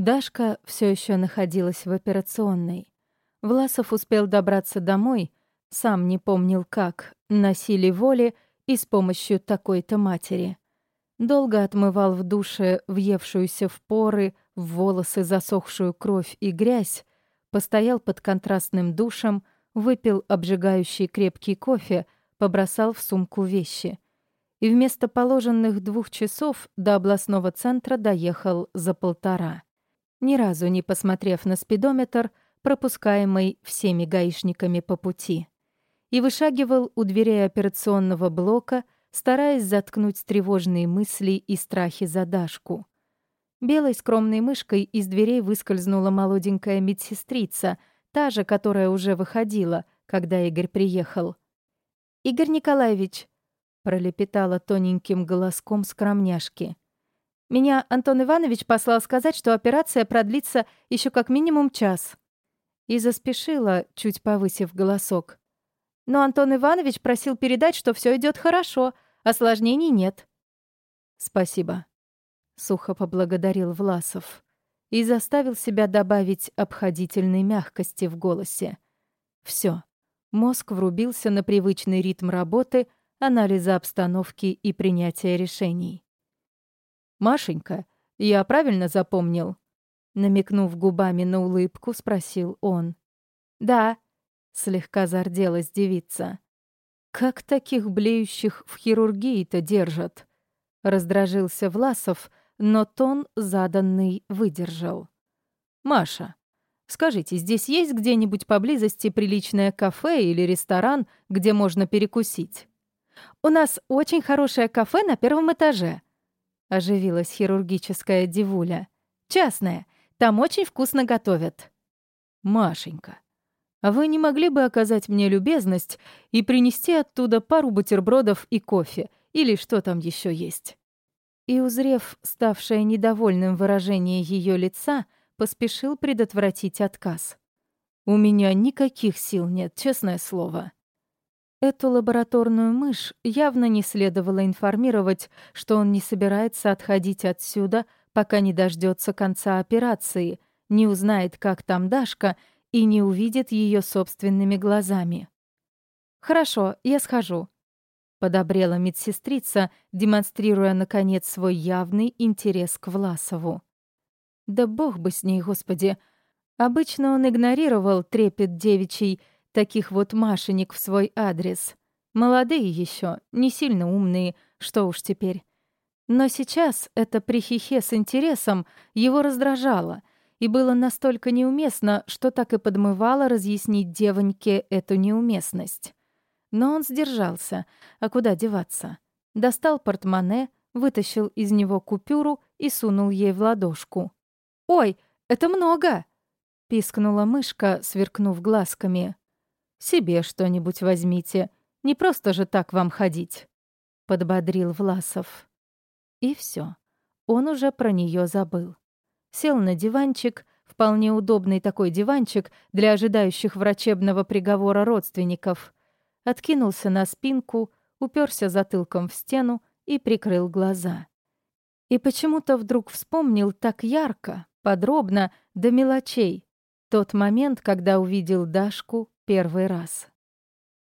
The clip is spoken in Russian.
Дашка все еще находилась в операционной. Власов успел добраться домой, сам не помнил как, на силе воли и с помощью такой-то матери. Долго отмывал в душе въевшуюся в поры, в волосы засохшую кровь и грязь, постоял под контрастным душем, выпил обжигающий крепкий кофе, побросал в сумку вещи. И вместо положенных двух часов до областного центра доехал за полтора. Ни разу не посмотрев на спидометр, пропускаемый всеми гаишниками по пути. И вышагивал у дверей операционного блока, стараясь заткнуть тревожные мысли и страхи за Дашку. Белой скромной мышкой из дверей выскользнула молоденькая медсестрица, та же, которая уже выходила, когда Игорь приехал. «Игорь Николаевич», — пролепетала тоненьким голоском скромняшки. «Меня Антон Иванович послал сказать, что операция продлится еще как минимум час». И заспешила, чуть повысив голосок. Но Антон Иванович просил передать, что все идет хорошо, осложнений нет. «Спасибо», — сухо поблагодарил Власов и заставил себя добавить обходительной мягкости в голосе. Все. Мозг врубился на привычный ритм работы, анализа обстановки и принятия решений. «Машенька, я правильно запомнил?» Намекнув губами на улыбку, спросил он. «Да», Слегка зарделась девица. «Как таких блеющих в хирургии-то держат?» Раздражился Власов, но тон заданный выдержал. «Маша, скажите, здесь есть где-нибудь поблизости приличное кафе или ресторан, где можно перекусить?» «У нас очень хорошее кафе на первом этаже», — оживилась хирургическая дивуля. «Частное. Там очень вкусно готовят». «Машенька, а вы не могли бы оказать мне любезность и принести оттуда пару бутербродов и кофе, или что там еще есть?» И, узрев ставшее недовольным выражение ее лица, поспешил предотвратить отказ. «У меня никаких сил нет, честное слово». Эту лабораторную мышь явно не следовало информировать, что он не собирается отходить отсюда, пока не дождется конца операции, не узнает, как там Дашка, и не увидит ее собственными глазами. «Хорошо, я схожу», — подобрела медсестрица, демонстрируя, наконец, свой явный интерес к Власову. «Да бог бы с ней, Господи!» Обычно он игнорировал трепет девичий, таких вот машенек в свой адрес. Молодые еще, не сильно умные, что уж теперь. Но сейчас это прихихе с интересом его раздражало — и было настолько неуместно, что так и подмывало разъяснить девоньке эту неуместность. Но он сдержался, а куда деваться? Достал портмоне, вытащил из него купюру и сунул ей в ладошку. «Ой, это много!» — пискнула мышка, сверкнув глазками. «Себе что-нибудь возьмите, не просто же так вам ходить», — подбодрил Власов. И все, он уже про нее забыл сел на диванчик, вполне удобный такой диванчик для ожидающих врачебного приговора родственников, откинулся на спинку, уперся затылком в стену и прикрыл глаза. И почему-то вдруг вспомнил так ярко, подробно, до мелочей, тот момент, когда увидел Дашку первый раз.